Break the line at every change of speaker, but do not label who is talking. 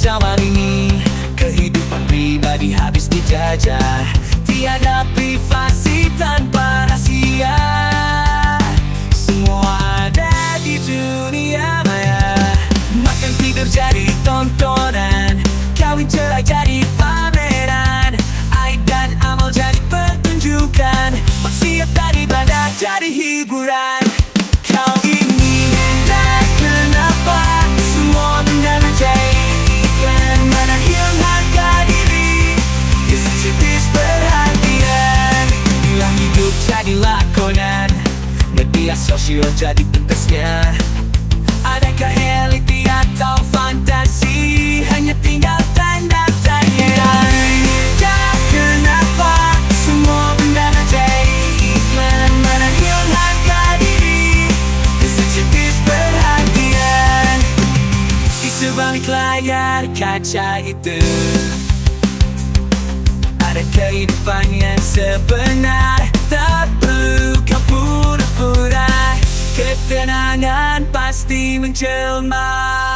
zaman ini Kehidupan pribadi habis dijajah. Tiada privasi tanpa rahasia. Semua ada di dunia maya. Makan tidur jadi tontonan Kawin cerai jadi pameran. Aib dan amal jadi pertunjukan Media sosial jadi pentasnya. Adakah reality atau fantasi? Hanya tinggal tanda tanya. Tak kenapa Semua benda jadi iklan. Menahil harga diri? Sejenis perhatian. Di sebalik layar kaca itu. Ada kehidupan yang sebenar steaming gel mine.